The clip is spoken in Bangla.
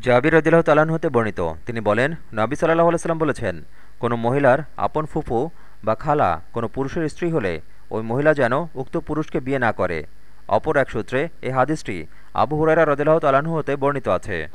জাবির রদিল্লাহ তালান হতে বর্ণিত। তিনি বলেন, নাবি সাল্লাহ আলাইসাল্লাম বলেছেন, কোনো মহিলার আপন ফুফু বা খালা কোনো পুরুষের স্ত্রী হলে ওই মহিলা যেন উক্ত পুরুষকে বিয়ে না করে। অপর এক সূত্রে এই হাদিসটি আবু হুরাইরা রদিল্লাহ তালাহু হতে বর্ণিত আছে।